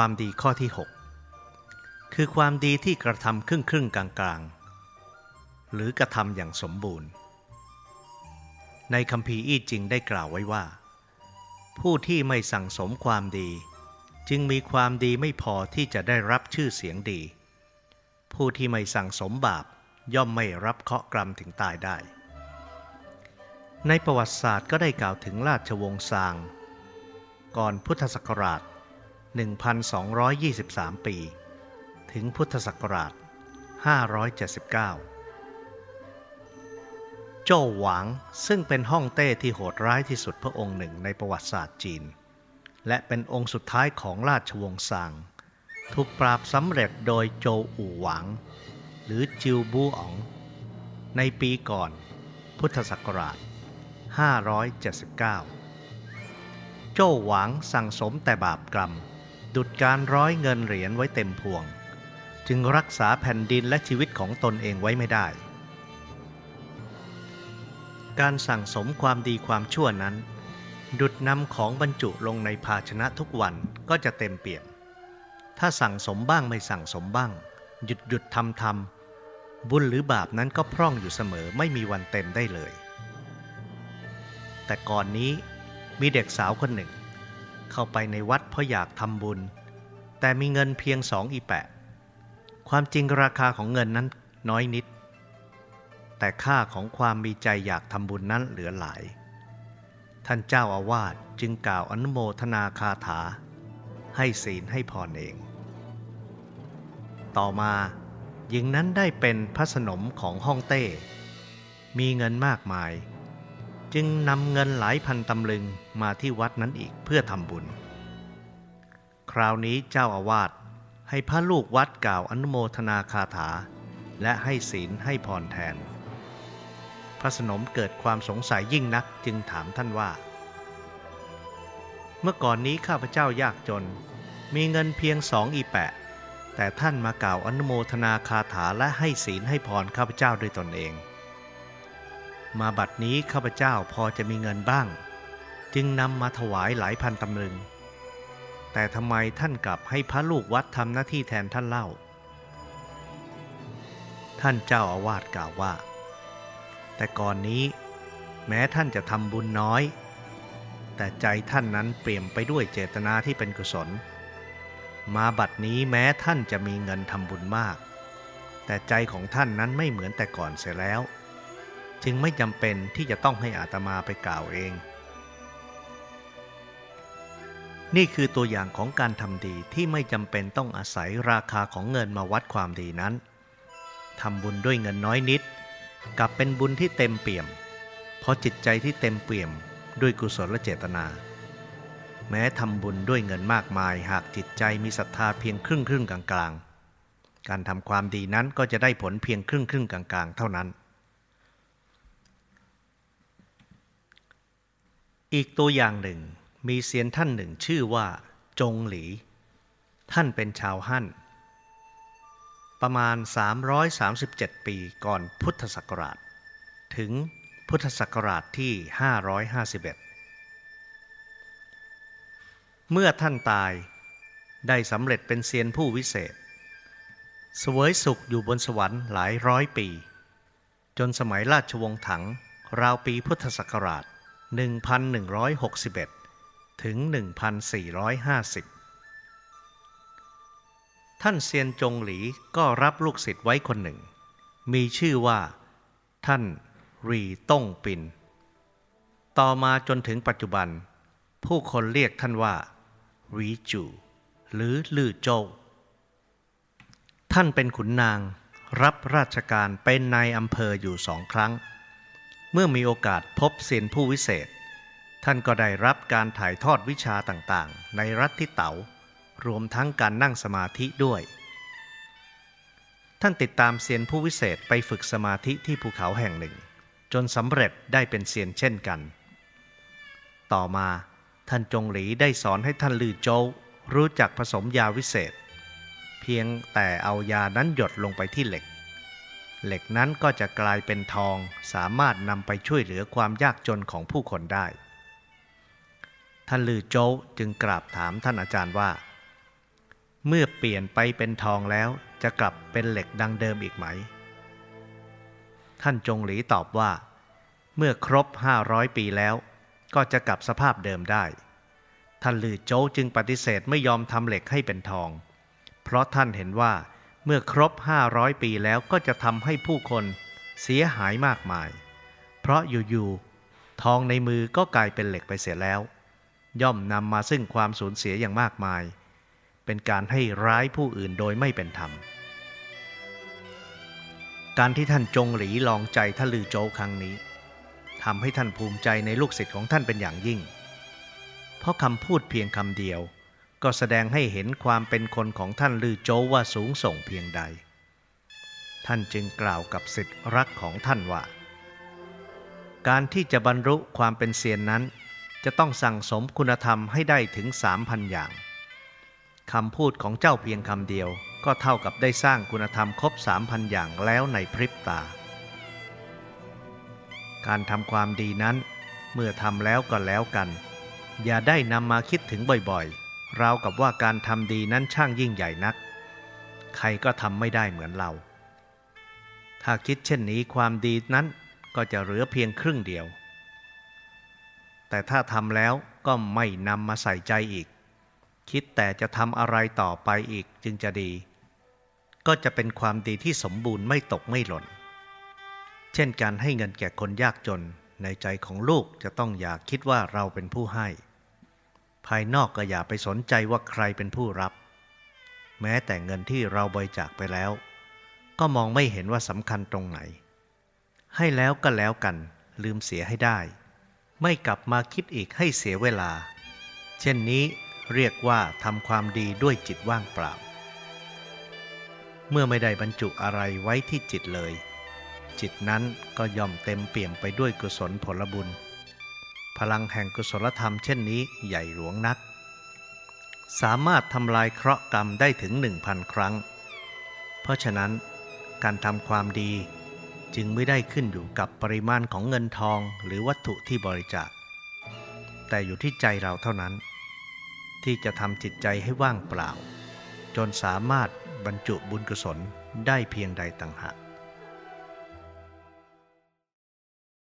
ความดีข้อที่ 6 คือความดีที่กระทำครึ่งครึ่งกลางกลางหรือกระทำอย่างสมบูรณ์ ในคำพีอี้จริงได้กล่าวไว้ว่า ผู้ที่ไม่สั่งสมความดี จึงมีความดีไม่พอที่จะได้รับชื่อเสียงดี ผู้ที่ไม่สั่งสมบาปย่อมไม่รับเคราะห์กรรมถึงตายได้ ในประวัติศาสตร์ก็ได้กล่าวถึงราชวงศ์ซาง ก่อนพุทธศักราช 1223 ปี ถึงพุทธศักราช 579 โจ้หวางซึ่งเป็นฮ่องเต้ที่โหดร้ายที่สุดพระองค์หนึ่งในประวัติศาสตร์จีน และเป็นองค์สุดท้ายของราชวงศ์ซาง ถูกปราบสำเร็จโดยโจอู่หวาง หรือจิวบูอ๋อง ในปีก่อนพุทธศักราช 579 โจ้หวางสั่งสมแต่บาปกรรม ดุดการร้อยเงินเหรียญไว้เต็มพวง จึงรักษาแผ่นดินและชีวิตของตนเองไว้ไม่ได้ การสั่งสมความดีความชั่วนั้น ดุดนำของบรรจุลงในภาชนะทุกวันก็จะเต็มเปี่ยม ถ้าสั่งสมบ้างไม่สั่งสมบ้าง หยุดหยุดทำทำบุญหรือบาปนั้นก็พร่องอยู่เสมอไม่มีวันเต็มได้เลย แต่ก่อนนี้มีเด็กสาวคนหนึ่ง เข้าไปในวัดเพราะอยากทำบุญ แต่มีเงินเพียงสองอีแปะ ความจริงราคาของเงินนั้นน้อยนิด แต่ค่าของความมีใจอยากทำบุญนั้นเหลือหลาย ท่านเจ้าอาวาสจึงกล่าวอนุโมทนาคาถา ให้ศีลให้พรเอง ต่อมาหญิงนั้นได้เป็นพระสนมของฮ่องเต้ มีเงินมากมาย จึงนำเงินหลายพันตำลึงมาที่วัดนั้นอีกเพื่อทำบุญ คราวนี้เจ้าอาวาสให้พระลูกวัดกล่าวอนุโมทนาคาถา และให้ศีลให้พรแทน พระสนมเกิดความสงสัยยิ่งนักจึงถามท่านว่า เมื่อก่อนนี้ข้าพเจ้ายากจน มีเงินเพียงสองอีแปะ แต่ท่านมากล่าวอนุโมทนาคาถาและให้ศีลให้พรข้าพเจ้าด้วยตนเอง มาบัดนี้ข้าพเจ้าพอจะมีเงินบ้าง จึงนำมาถวายหลายพันตำลึง แต่ทำไมท่านกลับให้พระลูกวัดทำหน้าที่แทนท่านเล่า ท่านเจ้าอาวาสกล่าวว่า แต่ก่อนนี้ แม้ท่านจะทำบุญน้อย แต่ใจท่านนั้นเปลี่ยมไปด้วยเจตนาที่เป็นกุศล มาบัดนี้แม้ท่านจะมีเงินทำบุญมาก แต่ใจของท่านนั้นไม่เหมือนแต่ก่อนเสียแล้ว จึงไม่จำเป็นที่จะต้องให้อาตมาไปกล่าวเอง นี่คือตัวอย่างของการทำดีที่ไม่จำเป็นต้องอาศัยราคาของเงินมาวัดความดีนั้นทำบุญด้วยเงินน้อยนิด กลับเป็นบุญที่เต็มเปี่ยม เพราะจิตใจที่เต็มเปี่ยมด้วยกุศลและเจตนา แม้ทำบุญด้วยเงินมากมาย หากจิตใจมีศรัทธาเพียงครึ่งครึ่งกลางกลางๆการทำความดีนั้นก็จะได้ผลเพียงครึ่งครึ่งกลางกลางๆเท่านั้น อีกตัวอย่างหนึ่งมีเซียนท่านหนึ่งชื่อว่า จงหลี ท่านเป็นชาวฮั่น ประมาณ 337 ปีก่อนพุทธศักราช ถึงพุทธศักราชที่ 551 เมื่อท่านตายได้สำเร็จเป็นเซียนผู้วิเศษ สวยสุขอยู่บนสวรรค์หลายร้อยปี จนสมัยราชวงศ์ถัง ราวปีพุทธศักราช 1161 ถึง 1450 ท่านเซียนจงหลีก็รับลูกศิษย์ไว้คนหนึ่ง มีชื่อว่า ท่านรีต้งปิน ต่อมาจนถึงปัจจุบัน ผู้คนเรียกท่านว่ารีจู หรือลือโจวท่านเป็นขุนนางรับราชการเป็นนายอำเภออยู่สองครั้ง เมื่อมีโอกาสพบเซียนผู้วิเศษ ท่านก็ได้รับการถ่ายทอดวิชาต่างๆ ในรัฐที่เตารวมทั้งการนั่งสมาธิด้วย ท่านติดตามเซียนผู้วิเศษไปฝึกสมาธิที่ภูเขาแห่งหนึ่ง จนสำเร็จได้เป็นเซียนเช่นกัน ต่อมาท่านจงหลีได้สอนให้ท่านลือโจวรู้จักผสมยาวิเศษ เพียงแต่เอายานั้นหยดลงไปที่เหล็ก เหล็กนั้นก็จะกลายเป็นทองสามารถนำไปช่วยเหลือความยากจนของผู้คนได้ ท่านลือโจวจึงกราบถามท่านอาจารย์ว่า เมื่อเปลี่ยนไปเป็นทองแล้วจะกลับเป็นเหล็กดังเดิมอีกไหม ท่านจงหลีตอบว่า เมื่อครบห้าร้อยปีแล้ว ก็จะกลับสภาพเดิมได้ ท่านลือโจวจึงปฏิเสธไม่ยอมทำเหล็กให้เป็นทอง เพราะท่านเห็นว่า เมื่อครบห้าร้อยปีแล้วก็จะทำให้ผู้คนเสียหายมากมาย เพราะอยู่ๆทองในมือก็กลายเป็นเหล็กไปเสียแล้ว ย่อมนำมาซึ่งความสูญเสียอย่างมากมาย เป็นการให้ร้ายผู้อื่นโดยไม่เป็นธรรม การที่ท่านจงหลีลองใจท่านลือโจครั้งนี้ทำให้ท่านภูมิใจในลูกศิษย์ของท่านเป็นอย่างยิ่ง เพราะคำพูดเพียงคำเดียว ก็แสดงให้เห็นความเป็นคนของท่านลือโจว่าสูงส่งเพียงใด ท่านจึงกล่าวกับศิษย์รักของท่านว่า การที่จะบรรลุความเป็นเซียนนั้น จะต้องสั่งสมคุณธรรมให้ได้ถึงสามพันอย่างคำพูดของเจ้าเพียงคำเดียว ก็เท่ากับได้สร้างคุณธรรมครบสามพันอย่างแล้วในพริบตา การทำความดีนั้น เมื่อทำแล้วก็แล้วกัน อย่าได้นำมาคิดถึงบ่อยๆ ราวกับว่าการทำดีนั้นช่างยิ่งใหญ่นัก ใครก็ทำไม่ได้เหมือนเรา ถ้าคิดเช่นนี้ความดีนั้นก็จะเหลือเพียงครึ่งเดียว แต่ถ้าทำแล้วก็ไม่นำมาใส่ใจอีก คิดแต่จะทำอะไรต่อไปอีกจึงจะดี ก็จะเป็นความดีที่สมบูรณ์ไม่ตกไม่หล่น เช่นการให้เงินแก่คนยากจนในใจของลูกจะต้องอย่าคิดว่าเราเป็นผู้ให้ ภายนอกก็อย่าไปสนใจว่าใครเป็นผู้รับ แม้แต่เงินที่เราบริจาคไปแล้ว ก็มองไม่เห็นว่าสำคัญตรงไหน ให้แล้วก็แล้วกันลืมเสียให้ได้ ไม่กลับมาคิดอีกให้เสียเวลา เช่นนี้เรียกว่าทำความดีด้วยจิตว่างเปล่า เมื่อไม่ได้บรรจุอะไรไว้ที่จิตเลย จิตนั้นก็ย่อมเต็มเปี่ยมไปด้วยกุศลผลบุญ พลังแห่งกุศลธรรมเช่นนี้ใหญ่หลวงนัก สามารถทำลายเคราะห์กรรมได้ถึงหนึ่งพันครั้ง เพราะฉะนั้นการทำความดีจึงไม่ได้ขึ้นอยู่กับปริมาณของเงินทองหรือวัตถุที่บริจาค แต่อยู่ที่ใจเราเท่านั้น ที่จะทำจิตใจให้ว่างเปล่า จนสามารถบรรจุบุญกุศลได้เพียงใดต่างหาก